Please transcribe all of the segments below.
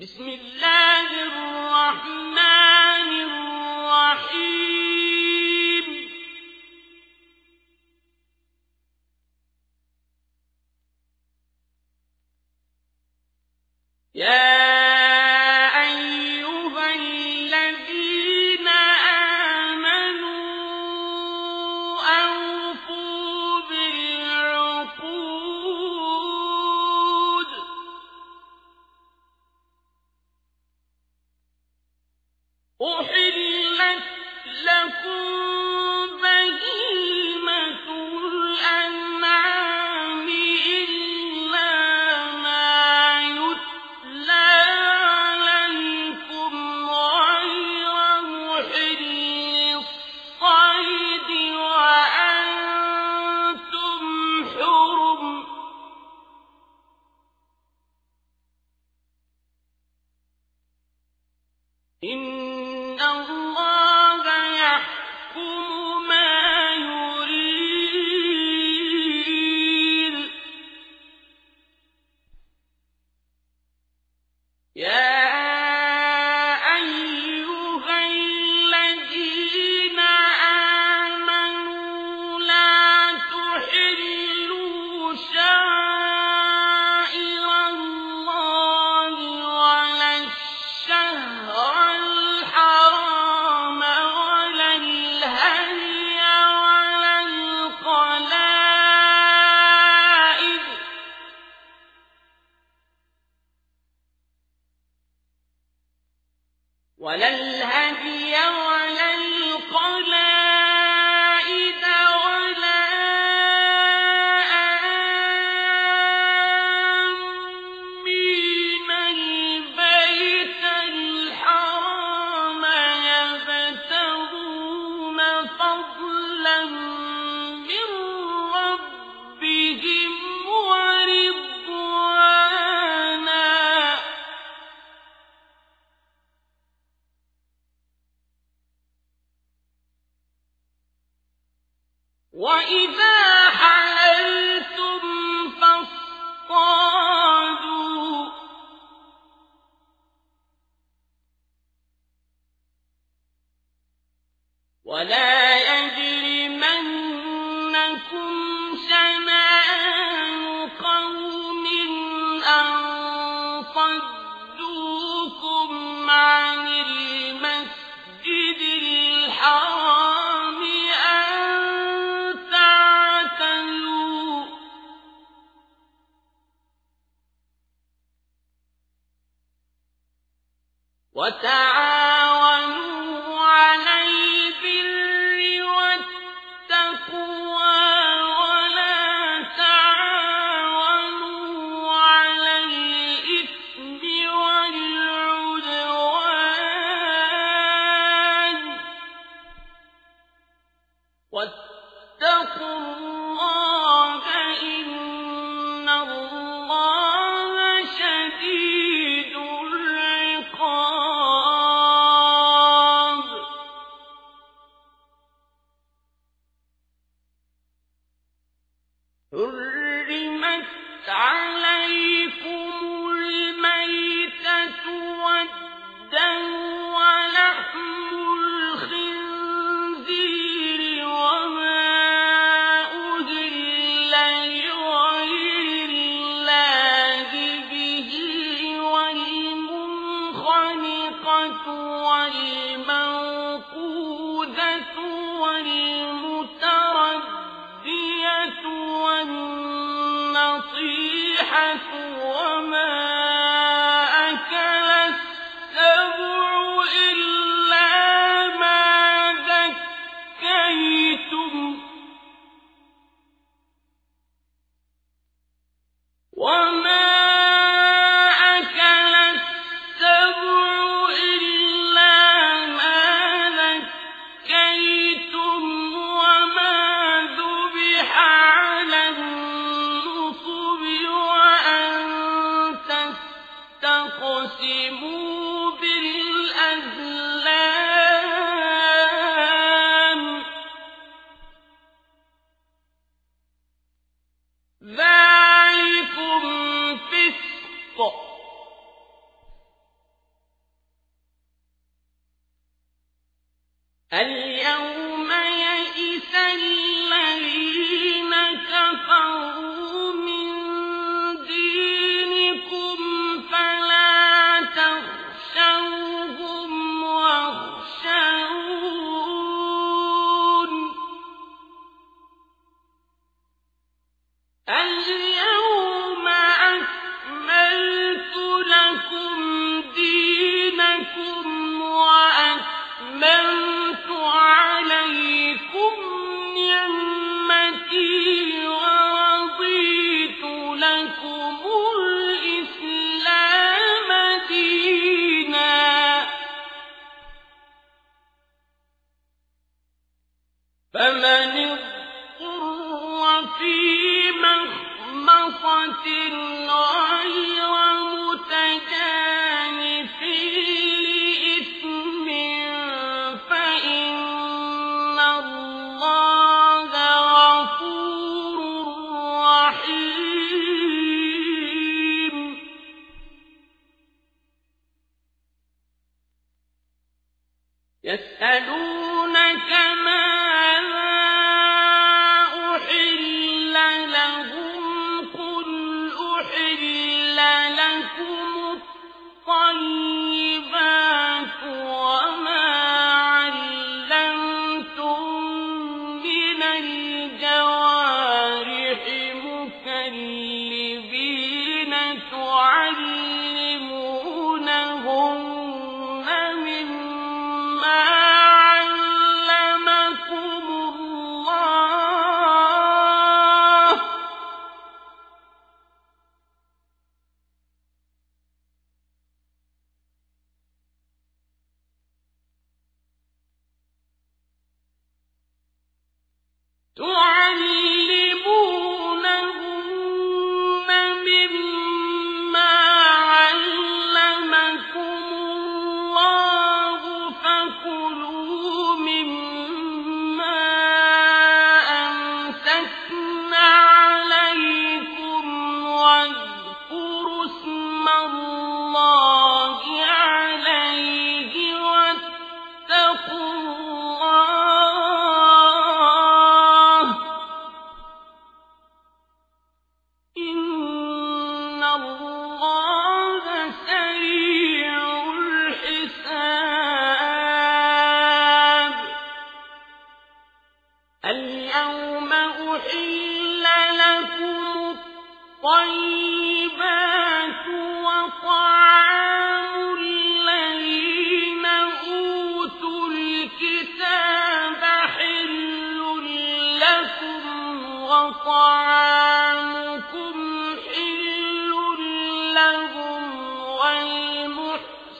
بسم الله الرحمن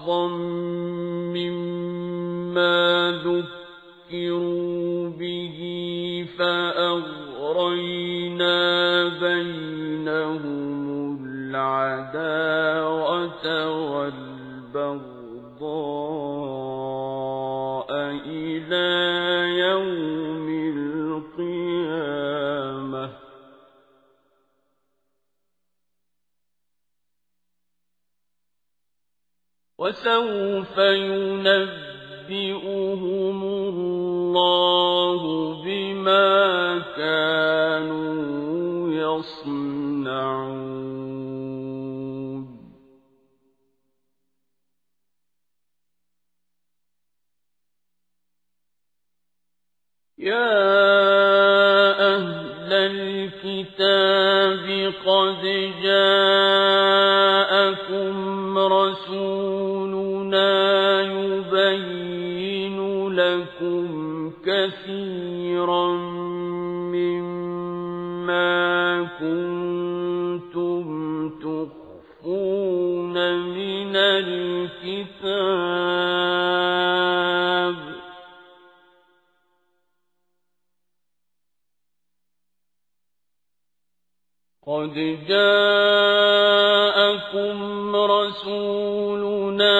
حظا مما ذكروا به فأغرينا بينهم العداوة والبغضاء وسوف ينبئهم الله بما كانوا يصنعون. يا أهل الكتاب قد جاءكم مما كنتم تخفون من الكتاب. قد جاءكم رسولنا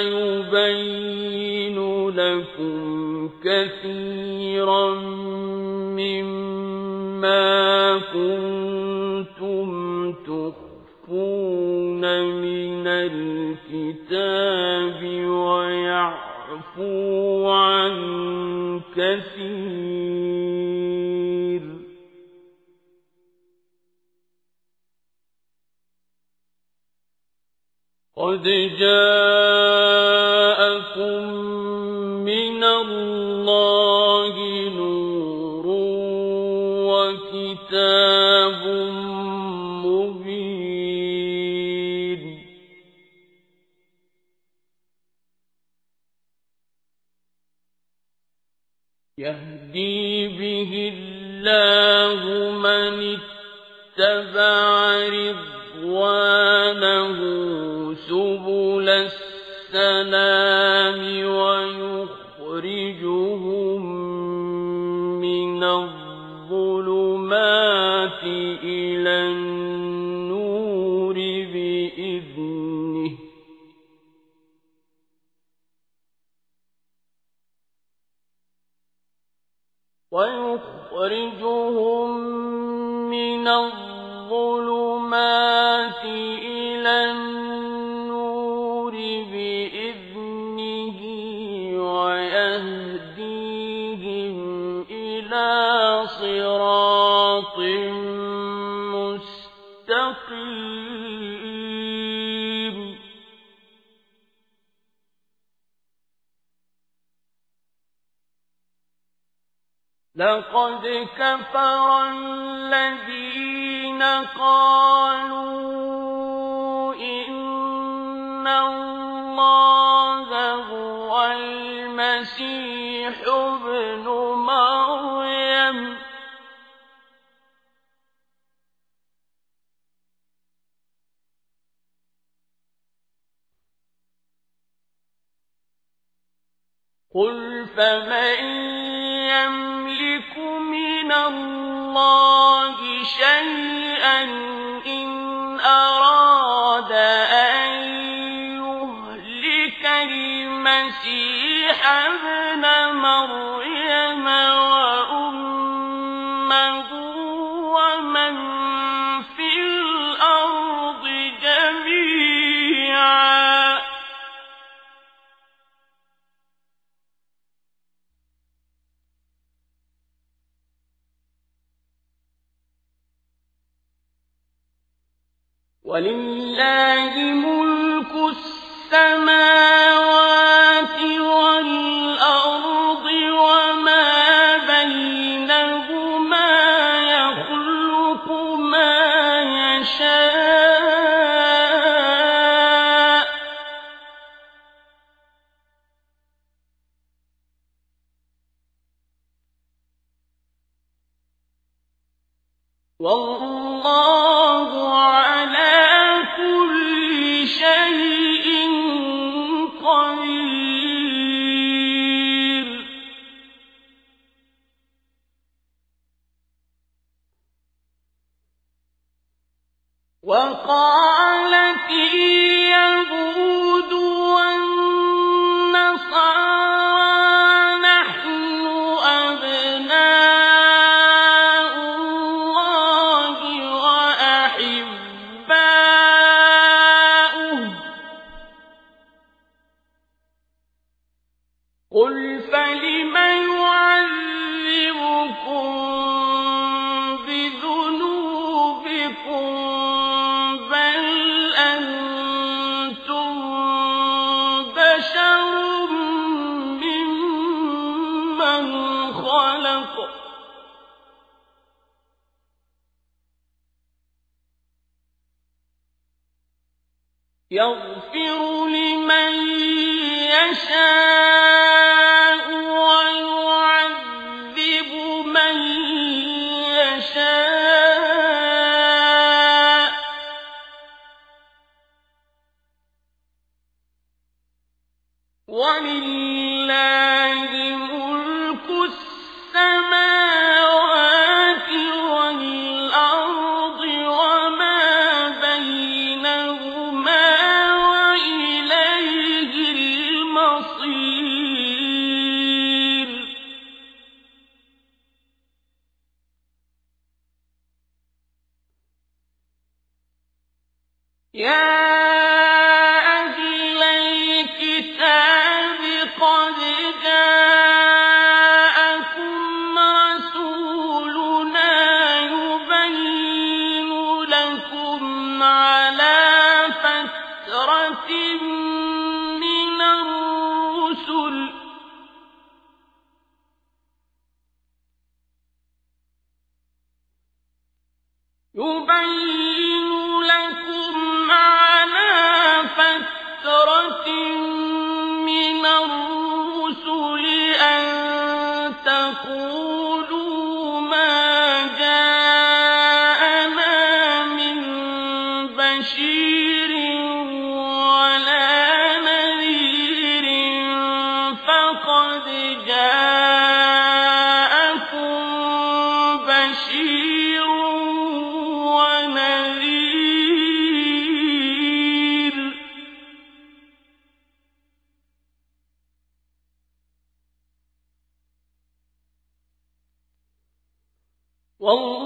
يبين لكم كثيرا كنتم تخفون من الكتاب ويعفو عن كثير. قد جاءكم يهدي به الله من اتبع رضوانه سبل السلام لقد كفر الذين قالوا إن الله هو المسيح ابن مريم. قل فمن يملك من الله شيئا ولله ارْتَدُّوا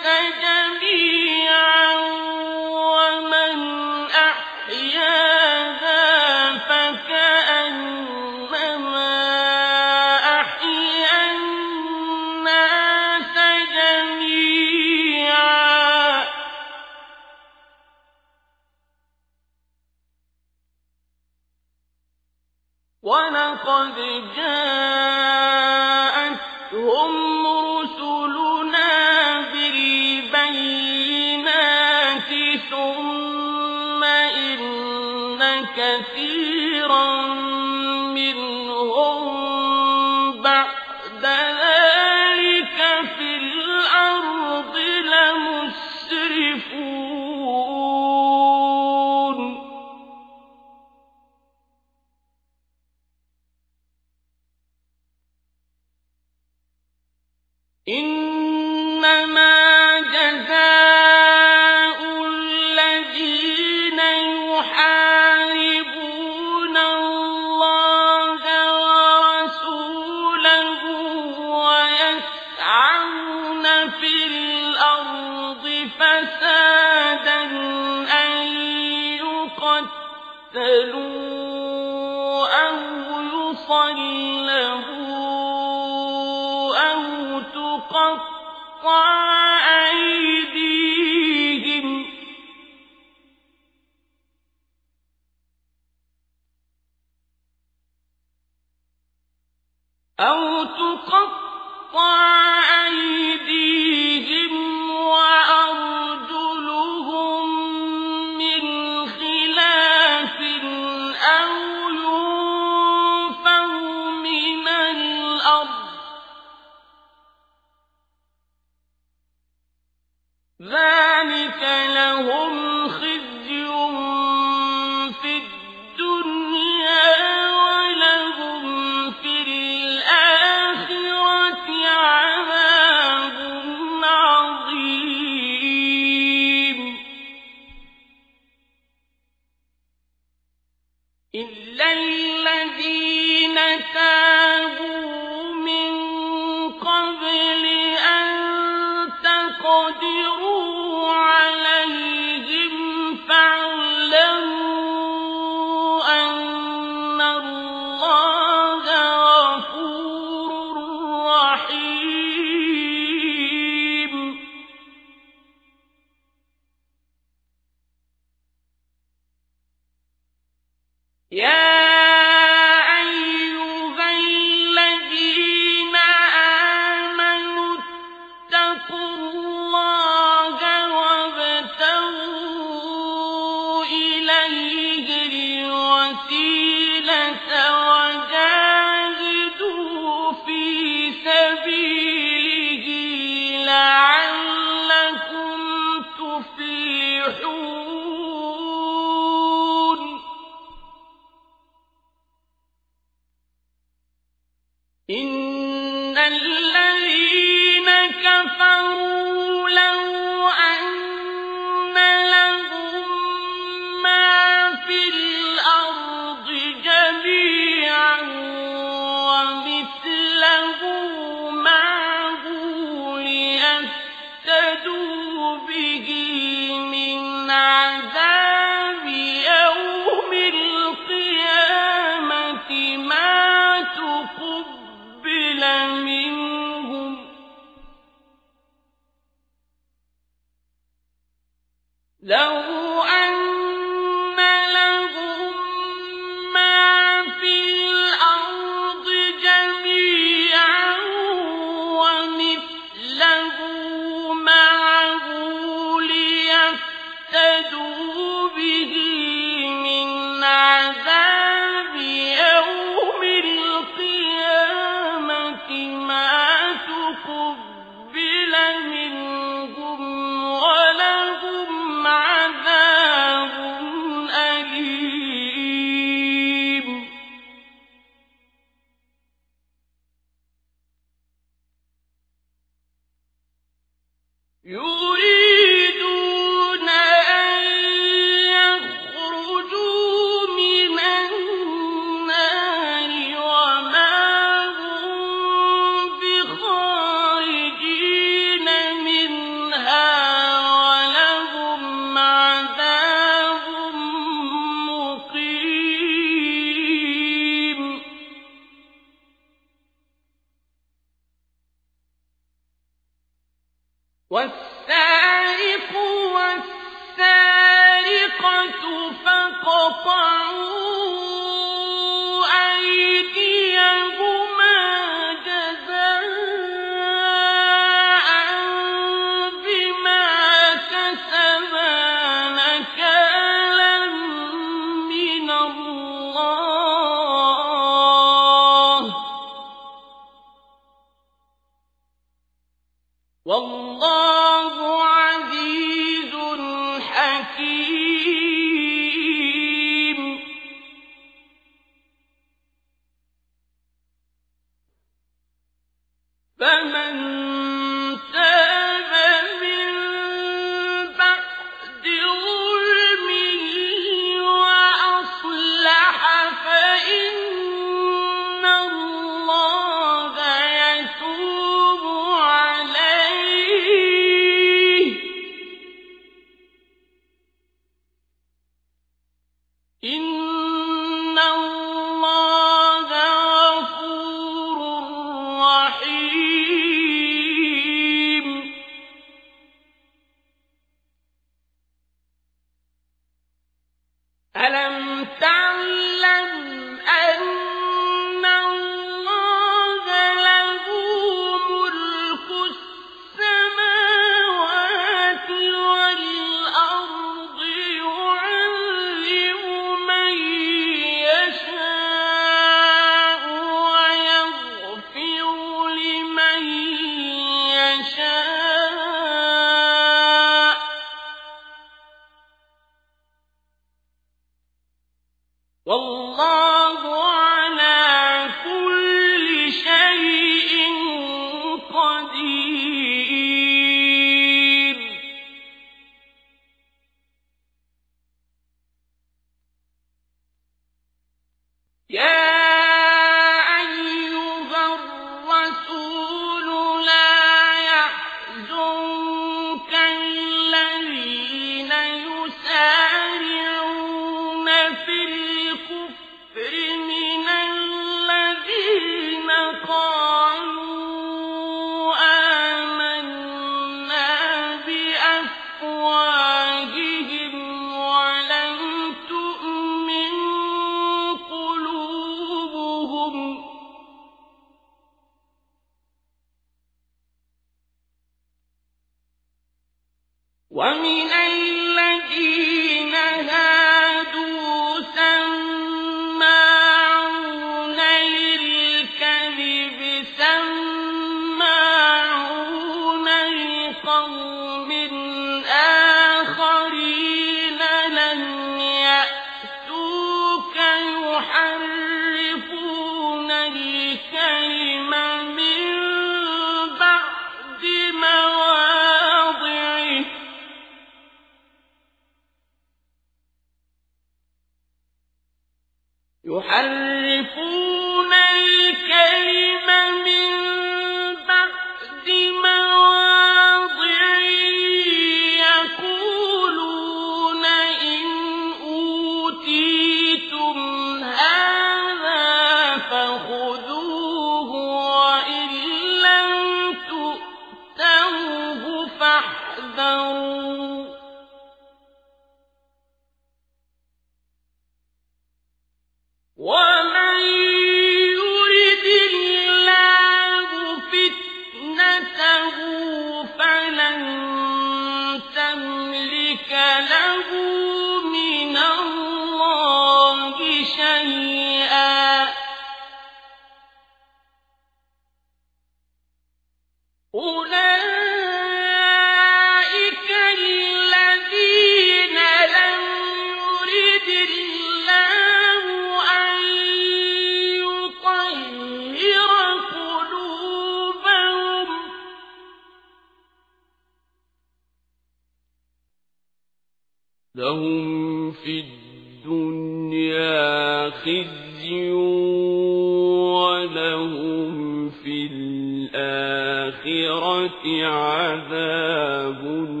عذاب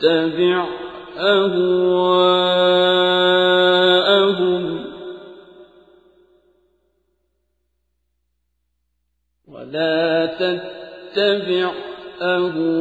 تتبع أهواءهم. ولا تتبع أهواءهم.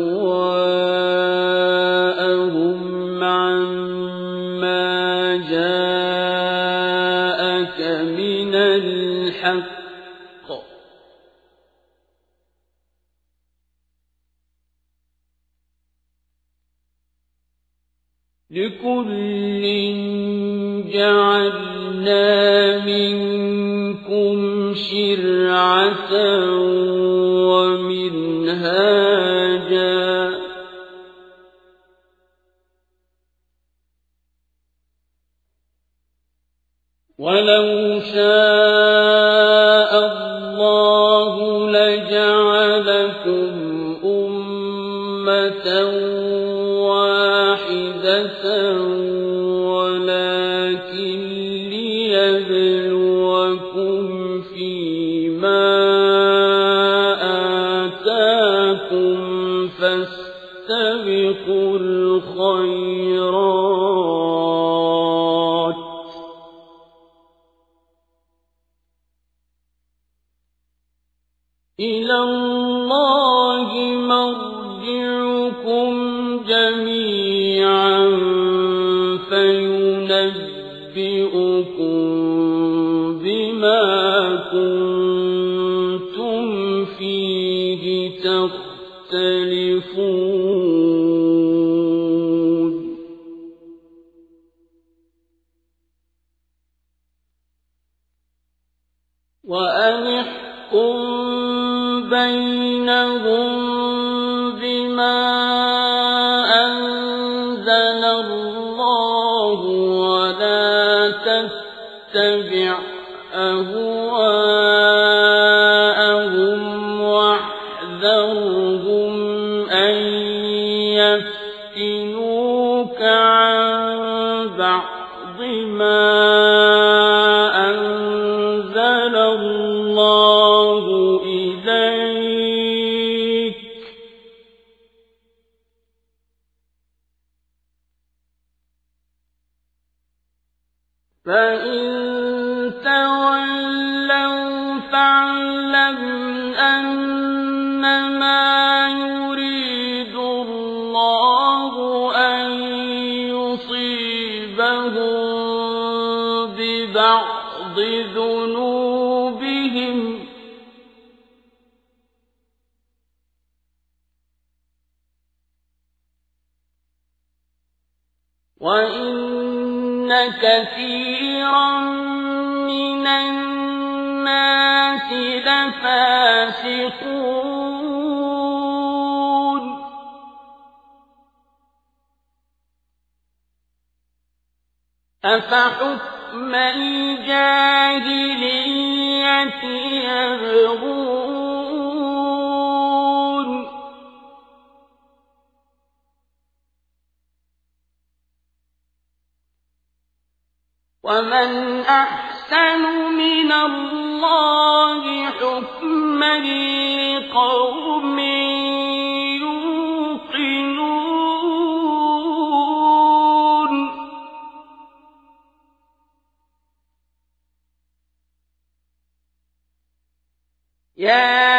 يَا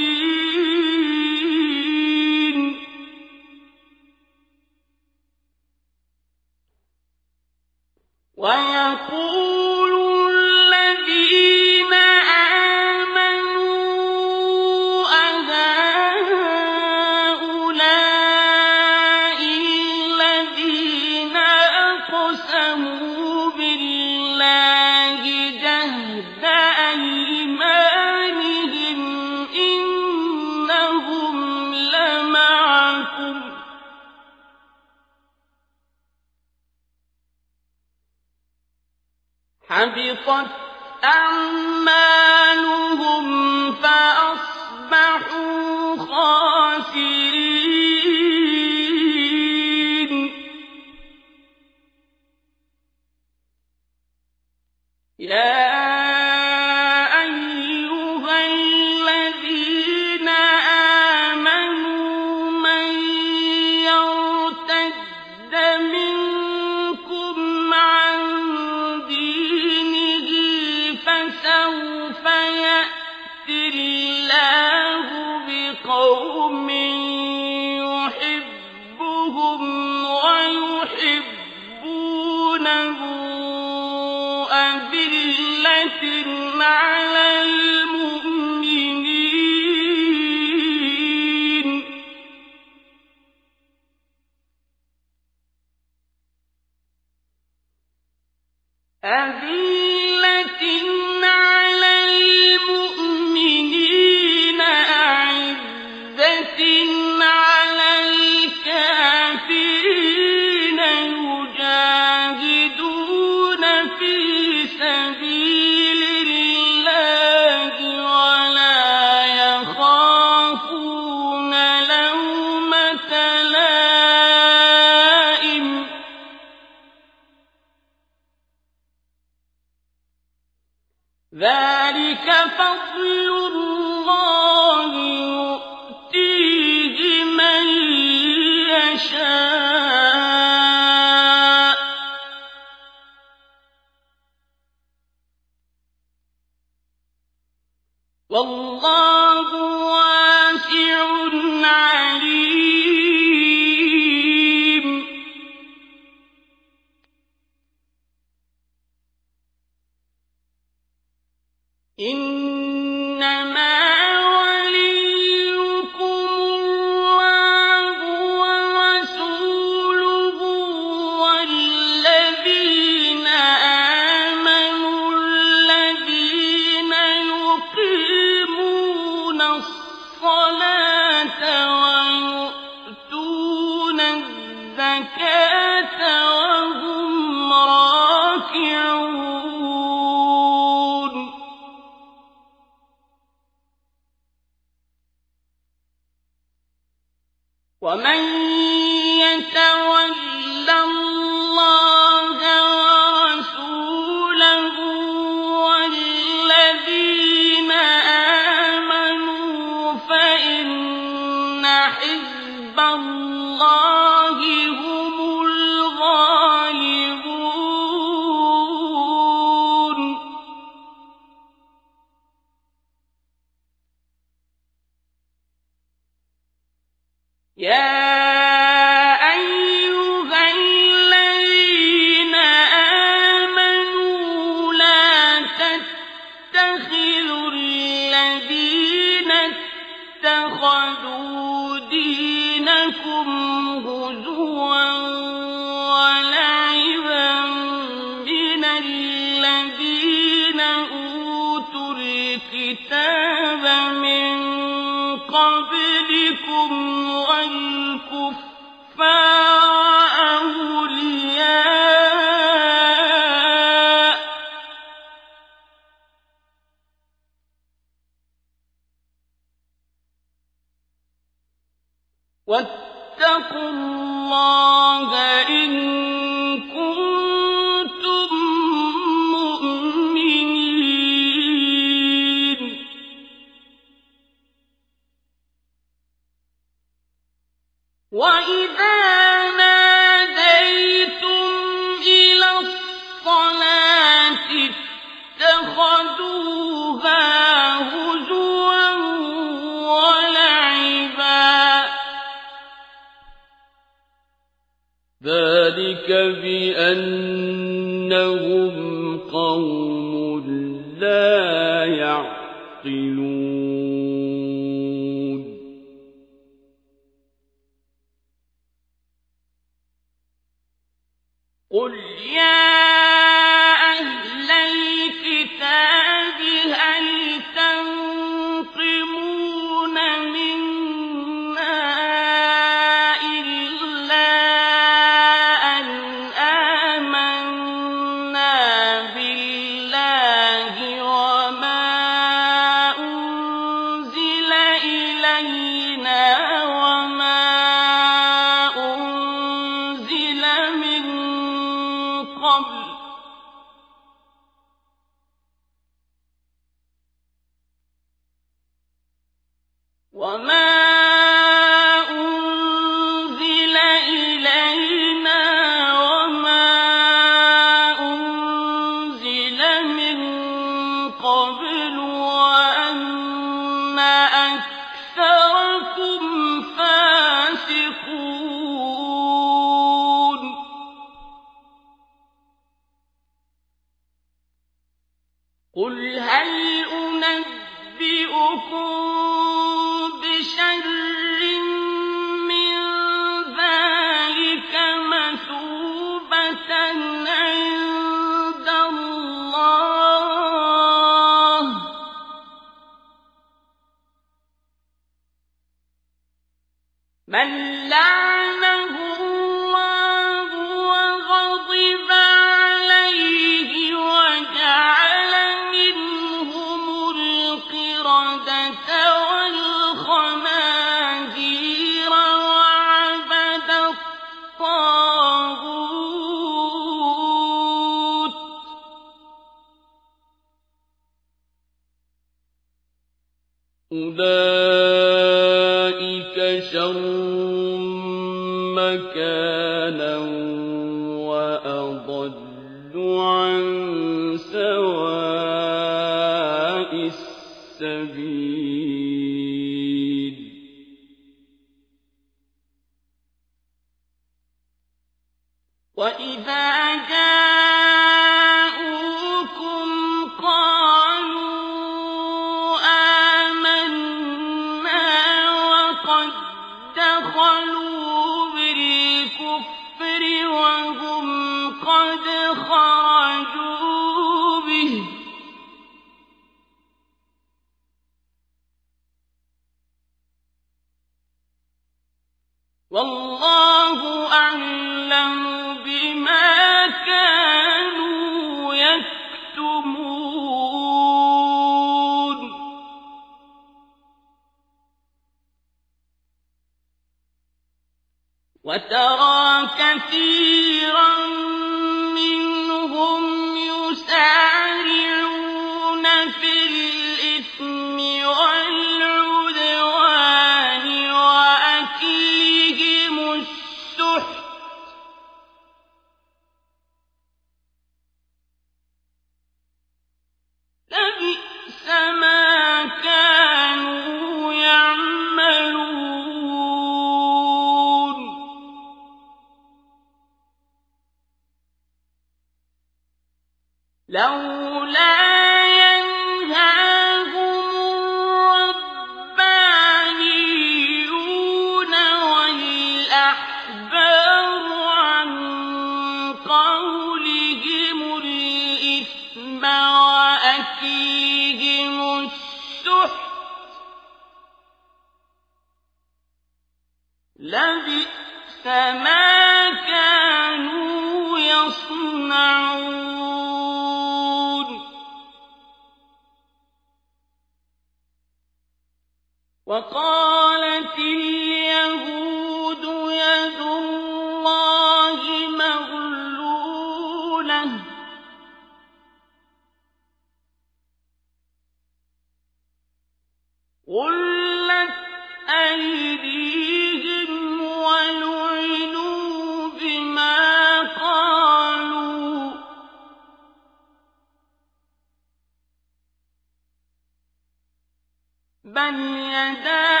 أطفأها الله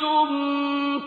أَنتُمْ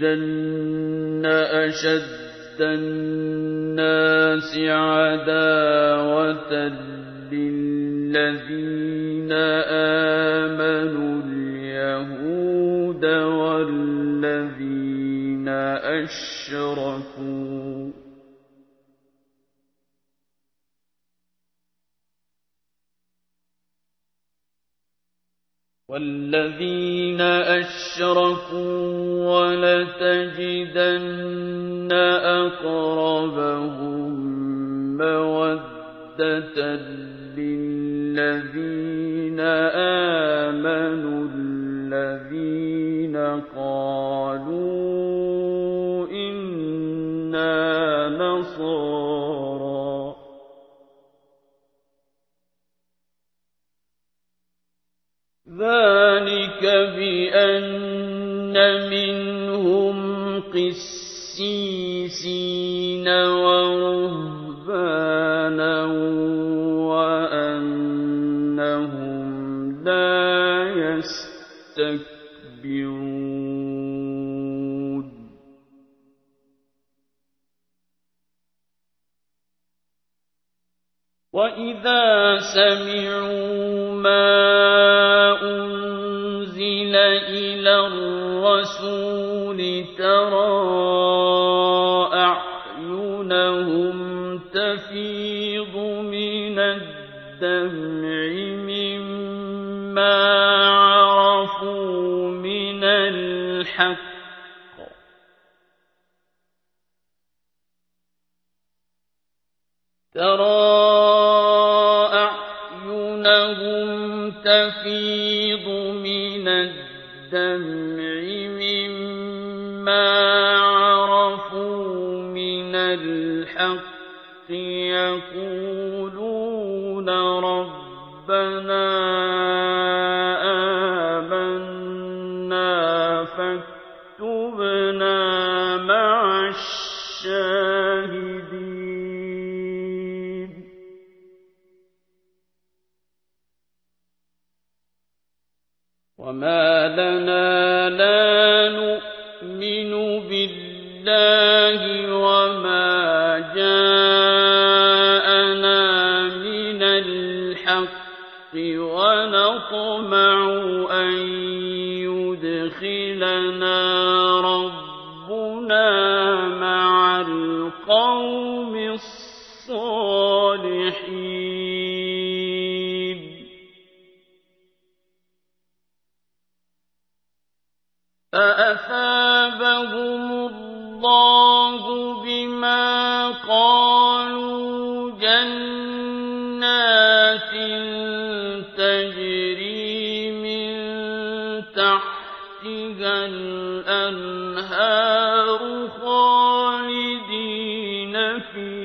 لتجدن أشد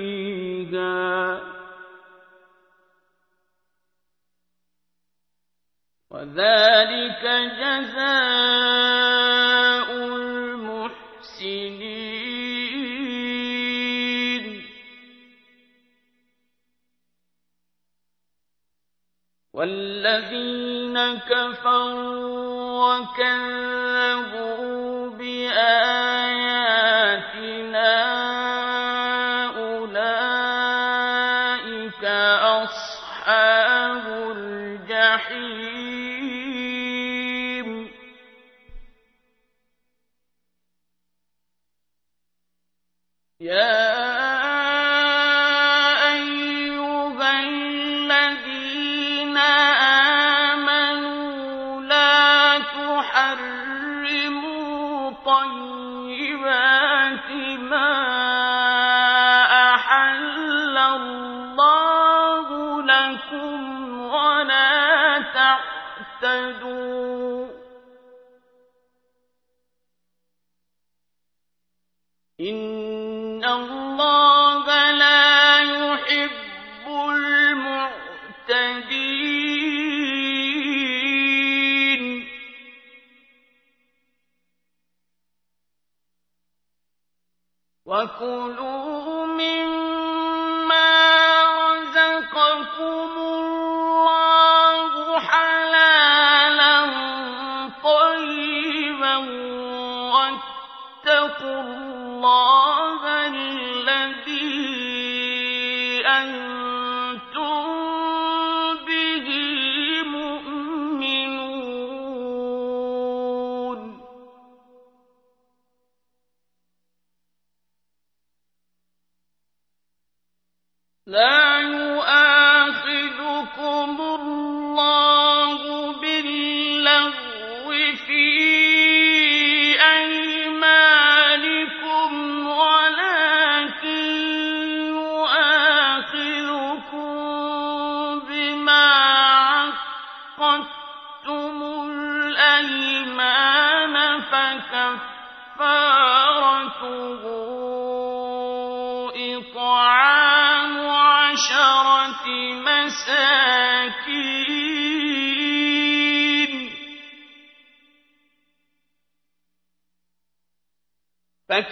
فيها وذلك جزاء المحسنين. والذين كفروا وكذبوا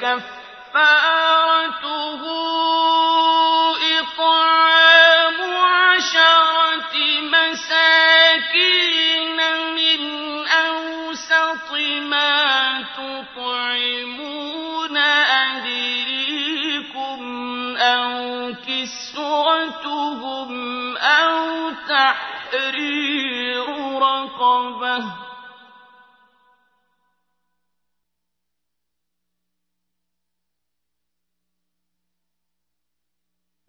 كفر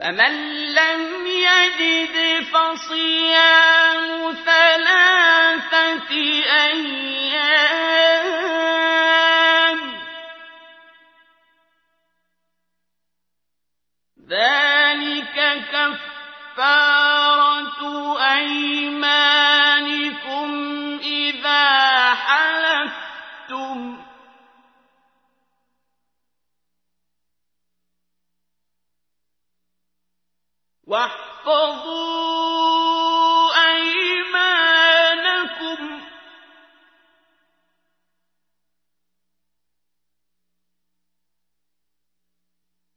فمن لم يجد فصيام ثلاثة أيام ذلك كفارة أيمانكم إذا حلفتم واحفظوا أيمانكم.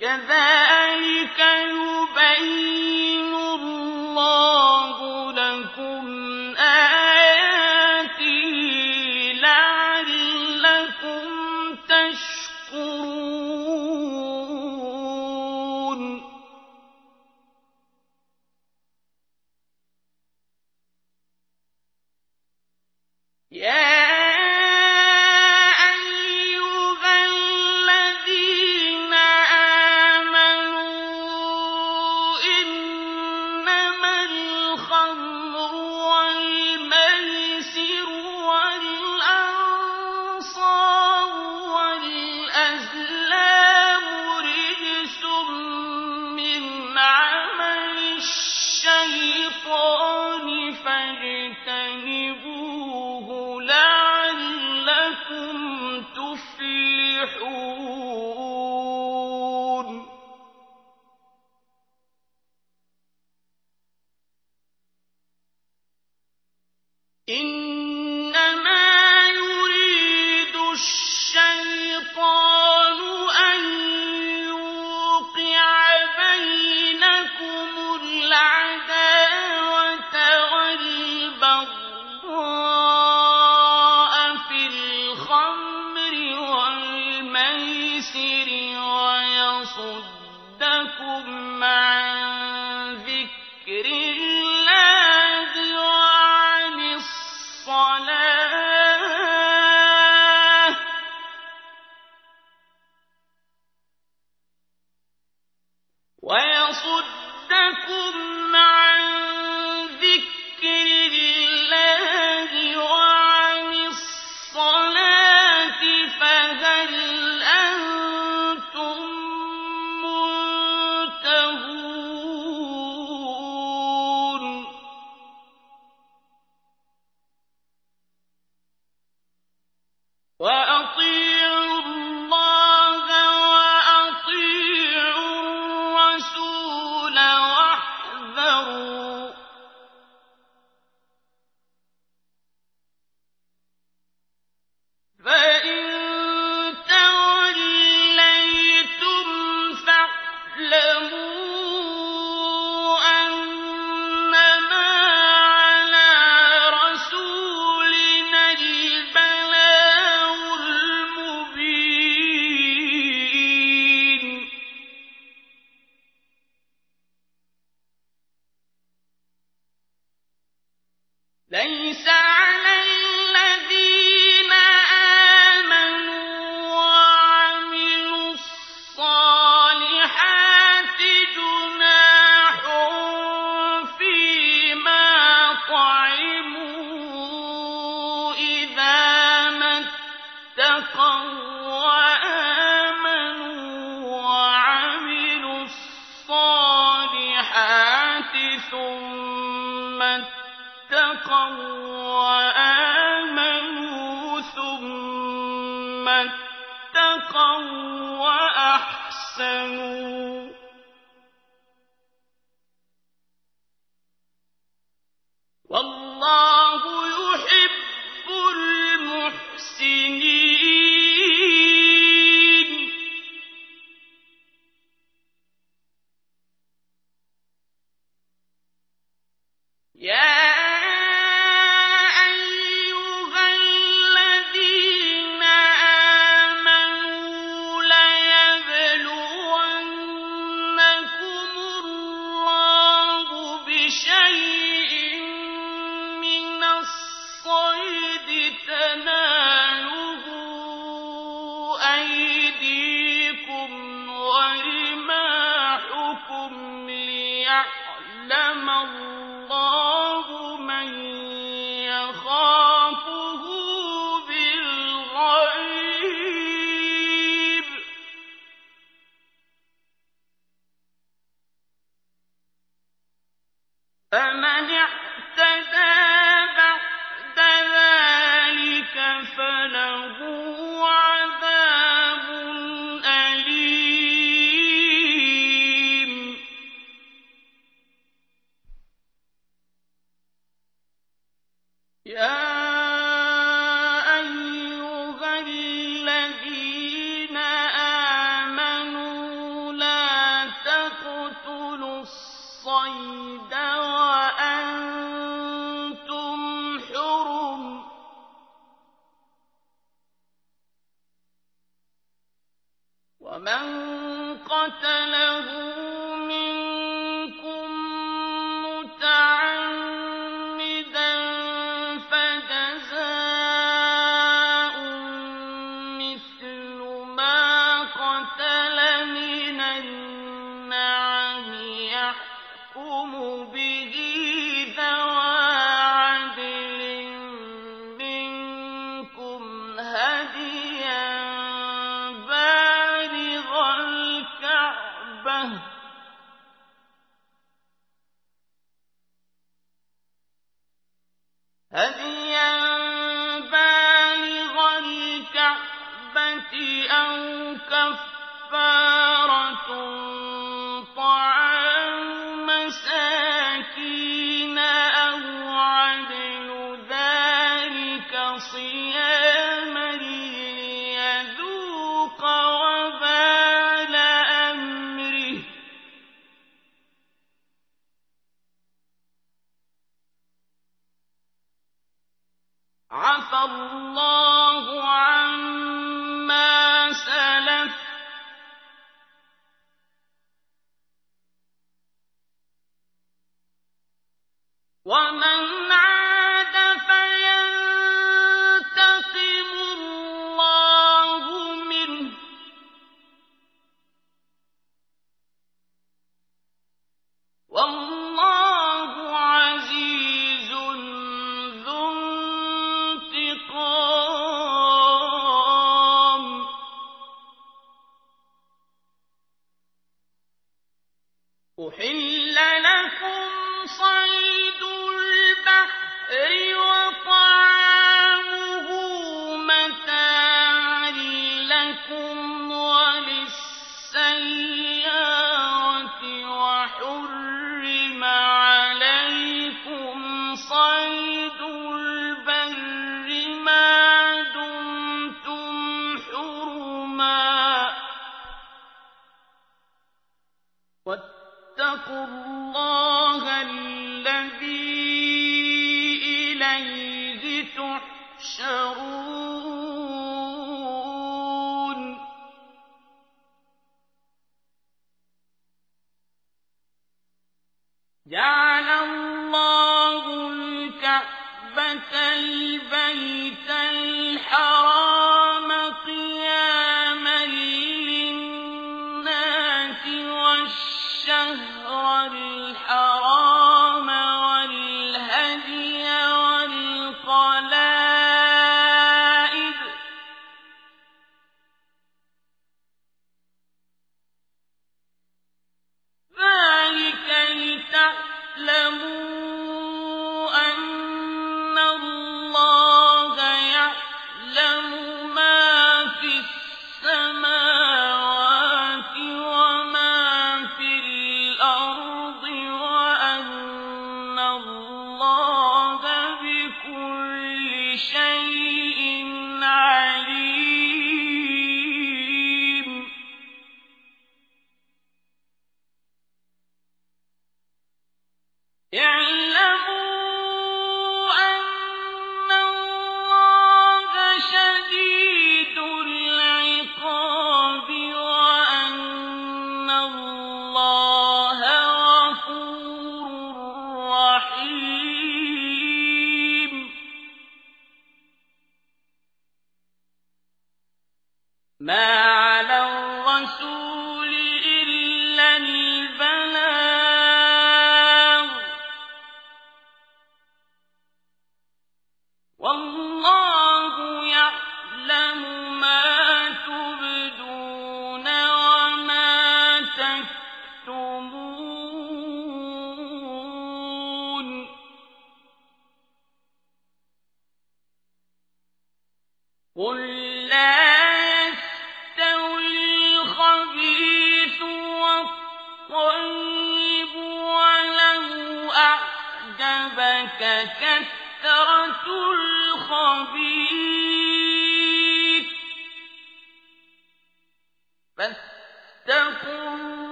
كذلك يبين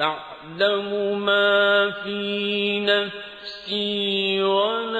علام الغيوب